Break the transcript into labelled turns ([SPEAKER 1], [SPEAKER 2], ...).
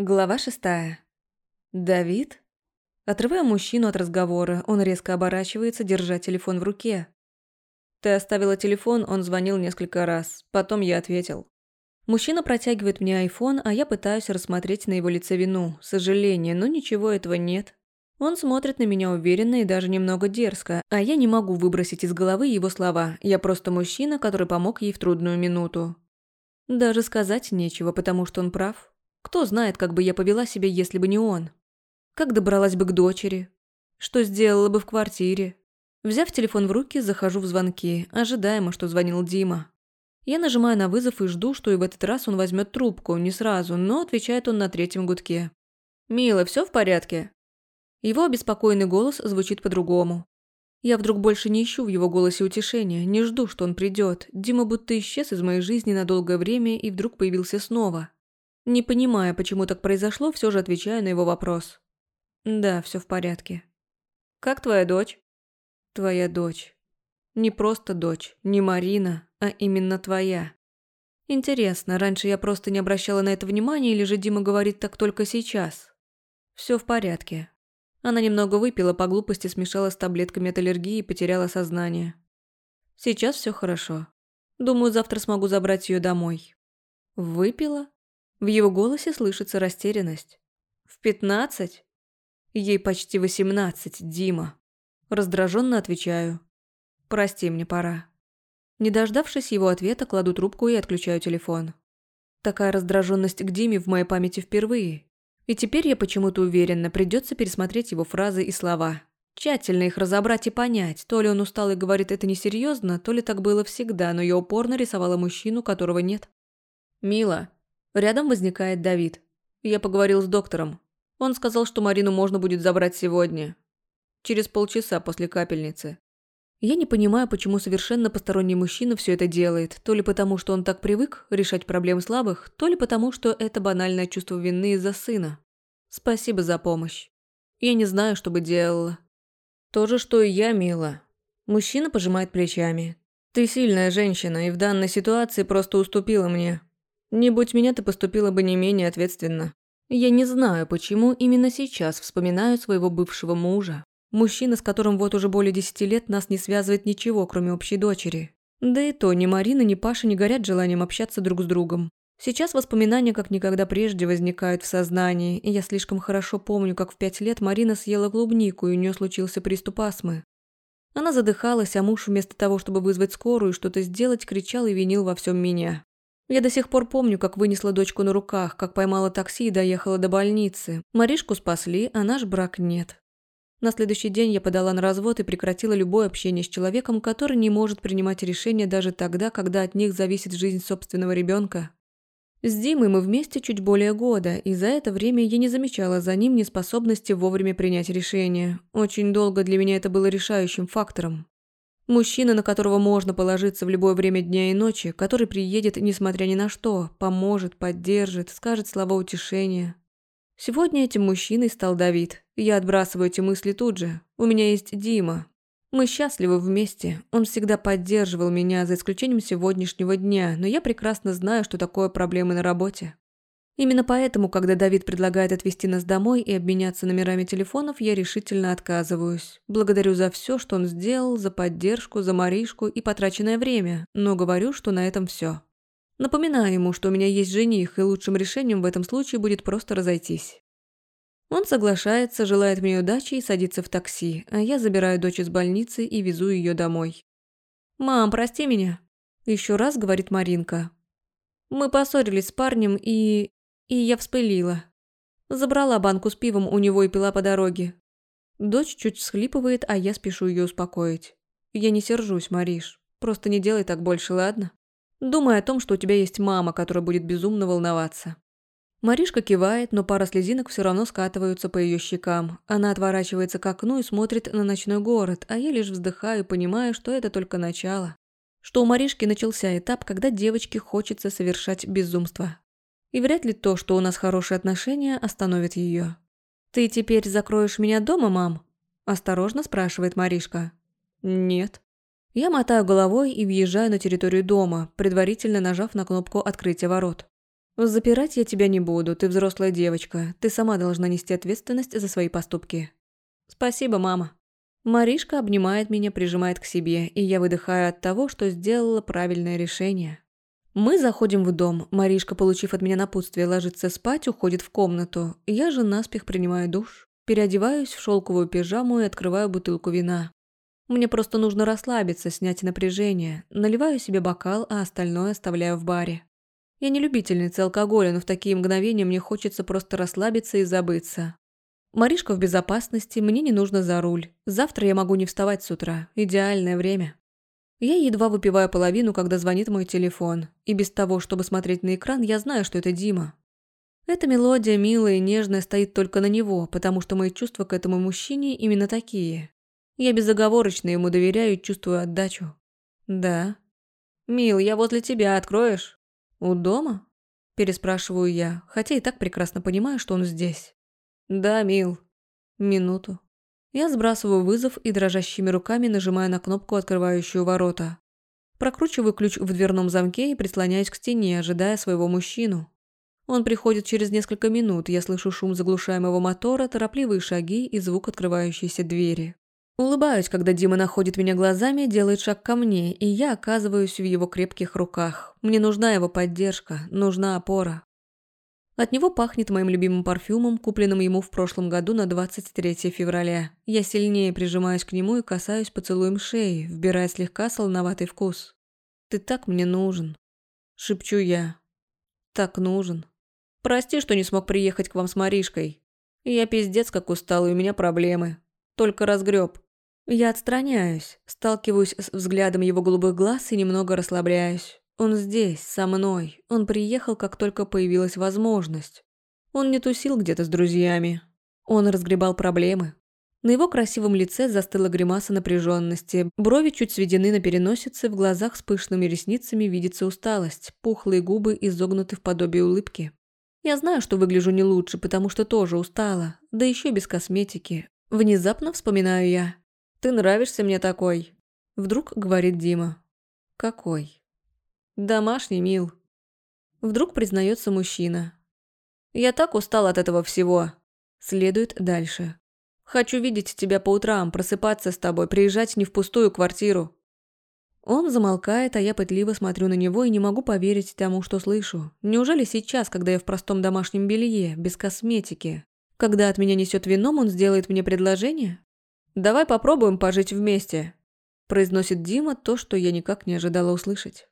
[SPEAKER 1] Глава шестая. Давид? Отрывая мужчину от разговора, он резко оборачивается, держа телефон в руке. «Ты оставила телефон, он звонил несколько раз. Потом я ответил». Мужчина протягивает мне айфон, а я пытаюсь рассмотреть на его лице вину, сожаление, но ничего этого нет. Он смотрит на меня уверенно и даже немного дерзко, а я не могу выбросить из головы его слова. Я просто мужчина, который помог ей в трудную минуту. Даже сказать нечего, потому что он прав. Кто знает, как бы я повела себя, если бы не он. Как добралась бы к дочери. Что сделала бы в квартире. Взяв телефон в руки, захожу в звонки, ожидаемо, что звонил Дима. Я нажимаю на вызов и жду, что и в этот раз он возьмет трубку, не сразу, но отвечает он на третьем гудке. «Мила, все в порядке?» Его обеспокоенный голос звучит по-другому. Я вдруг больше не ищу в его голосе утешения, не жду, что он придет. Дима будто исчез из моей жизни на долгое время и вдруг появился снова. Не понимая, почему так произошло, все же отвечаю на его вопрос. Да, все в порядке. Как твоя дочь? Твоя дочь. Не просто дочь, не Марина, а именно твоя. Интересно, раньше я просто не обращала на это внимания, или же Дима говорит так только сейчас? Все в порядке. Она немного выпила, по глупости смешала с таблетками от аллергии и потеряла сознание. Сейчас все хорошо. Думаю, завтра смогу забрать ее домой. Выпила? В его голосе слышится растерянность. «В пятнадцать?» «Ей почти восемнадцать, Дима». Раздраженно отвечаю. «Прости, мне пора». Не дождавшись его ответа, кладу трубку и отключаю телефон. Такая раздраженность к Диме в моей памяти впервые. И теперь я почему-то уверена, придется пересмотреть его фразы и слова. Тщательно их разобрать и понять, то ли он устал и говорит это несерьезно, то ли так было всегда, но я упорно рисовала мужчину, которого нет. «Мила, Рядом возникает Давид. Я поговорил с доктором. Он сказал, что Марину можно будет забрать сегодня. Через полчаса после капельницы. Я не понимаю, почему совершенно посторонний мужчина все это делает. То ли потому, что он так привык решать проблемы слабых, то ли потому, что это банальное чувство вины из-за сына. Спасибо за помощь. Я не знаю, что бы делала. То же, что и я, мила. Мужчина пожимает плечами. Ты сильная женщина, и в данной ситуации просто уступила мне. Не будь меня, ты поступила бы не менее ответственно. Я не знаю, почему именно сейчас вспоминаю своего бывшего мужа. Мужчина, с которым вот уже более десяти лет нас не связывает ничего, кроме общей дочери. Да и то ни Марина, ни Паша не горят желанием общаться друг с другом. Сейчас воспоминания как никогда прежде возникают в сознании, и я слишком хорошо помню, как в пять лет Марина съела клубнику, и у нее случился приступ астмы. Она задыхалась, а муж вместо того, чтобы вызвать скорую и что-то сделать, кричал и винил во всем меня. Я до сих пор помню, как вынесла дочку на руках, как поймала такси и доехала до больницы. Маришку спасли, а наш брак нет. На следующий день я подала на развод и прекратила любое общение с человеком, который не может принимать решения даже тогда, когда от них зависит жизнь собственного ребенка. С Димой мы вместе чуть более года, и за это время я не замечала за ним неспособности вовремя принять решение. Очень долго для меня это было решающим фактором. Мужчина, на которого можно положиться в любое время дня и ночи, который приедет, несмотря ни на что, поможет, поддержит, скажет слова утешения. Сегодня этим мужчиной стал Давид. Я отбрасываю эти мысли тут же. У меня есть Дима. Мы счастливы вместе. Он всегда поддерживал меня, за исключением сегодняшнего дня, но я прекрасно знаю, что такое проблемы на работе. Именно поэтому, когда Давид предлагает отвезти нас домой и обменяться номерами телефонов, я решительно отказываюсь. Благодарю за все, что он сделал, за поддержку, за Маришку и потраченное время, но говорю, что на этом все. Напоминаю ему, что у меня есть жених, и лучшим решением в этом случае будет просто разойтись. Он соглашается, желает мне удачи и садится в такси, а я забираю дочь из больницы и везу ее домой. «Мам, прости меня», – еще раз говорит Маринка. Мы поссорились с парнем, и и я вспылила. Забрала банку с пивом у него и пила по дороге. Дочь чуть всхлипывает, а я спешу ее успокоить. Я не сержусь, Мариш. Просто не делай так больше, ладно? Думай о том, что у тебя есть мама, которая будет безумно волноваться. Маришка кивает, но пара слезинок все равно скатываются по ее щекам. Она отворачивается к окну и смотрит на ночной город, а я лишь вздыхаю, понимая, что это только начало. Что у Маришки начался этап, когда девочке хочется совершать безумство. И вряд ли то, что у нас хорошие отношения, остановит ее. «Ты теперь закроешь меня дома, мам?» – осторожно спрашивает Маришка. «Нет». Я мотаю головой и въезжаю на территорию дома, предварительно нажав на кнопку открытия ворот. «Запирать я тебя не буду, ты взрослая девочка, ты сама должна нести ответственность за свои поступки». «Спасибо, мама». Маришка обнимает меня, прижимает к себе, и я выдыхаю от того, что сделала правильное решение. Мы заходим в дом, Маришка, получив от меня напутствие ложиться спать, уходит в комнату. Я же наспех принимаю душ, переодеваюсь в шелковую пижаму и открываю бутылку вина. Мне просто нужно расслабиться, снять напряжение, наливаю себе бокал, а остальное оставляю в баре. Я не любительница алкоголя, но в такие мгновения мне хочется просто расслабиться и забыться. Маришка в безопасности, мне не нужно за руль. Завтра я могу не вставать с утра. Идеальное время. Я едва выпиваю половину, когда звонит мой телефон. И без того, чтобы смотреть на экран, я знаю, что это Дима. Эта мелодия милая и нежная стоит только на него, потому что мои чувства к этому мужчине именно такие. Я безоговорочно ему доверяю и чувствую отдачу. Да. «Мил, я возле тебя, откроешь?» «У дома?» – переспрашиваю я, хотя и так прекрасно понимаю, что он здесь. «Да, мил». Минуту. Я сбрасываю вызов и дрожащими руками нажимаю на кнопку, открывающую ворота. Прокручиваю ключ в дверном замке и прислоняюсь к стене, ожидая своего мужчину. Он приходит через несколько минут, я слышу шум заглушаемого мотора, торопливые шаги и звук открывающейся двери. Улыбаюсь, когда Дима находит меня глазами, делает шаг ко мне, и я оказываюсь в его крепких руках. Мне нужна его поддержка, нужна опора. От него пахнет моим любимым парфюмом, купленным ему в прошлом году на 23 февраля. Я сильнее прижимаюсь к нему и касаюсь поцелуем шеи, вбирая слегка солоноватый вкус. «Ты так мне нужен», – шепчу я. «Так нужен. Прости, что не смог приехать к вам с Маришкой. Я пиздец как устал, и у меня проблемы. Только разгреб. Я отстраняюсь, сталкиваюсь с взглядом его голубых глаз и немного расслабляюсь. Он здесь, со мной. Он приехал, как только появилась возможность. Он не тусил где-то с друзьями. Он разгребал проблемы. На его красивом лице застыла гримаса напряженности, брови чуть сведены на переносице, в глазах с пышными ресницами видится усталость, пухлые губы изогнуты в подобие улыбки. Я знаю, что выгляжу не лучше, потому что тоже устала, да еще без косметики. Внезапно вспоминаю я. «Ты нравишься мне такой», – вдруг говорит Дима. «Какой?» «Домашний, мил». Вдруг признается мужчина. «Я так устал от этого всего». Следует дальше. «Хочу видеть тебя по утрам, просыпаться с тобой, приезжать не в пустую квартиру». Он замолкает, а я пытливо смотрю на него и не могу поверить тому, что слышу. Неужели сейчас, когда я в простом домашнем белье, без косметики, когда от меня несет вином, он сделает мне предложение? «Давай попробуем пожить вместе», – произносит Дима то, что я никак не ожидала услышать.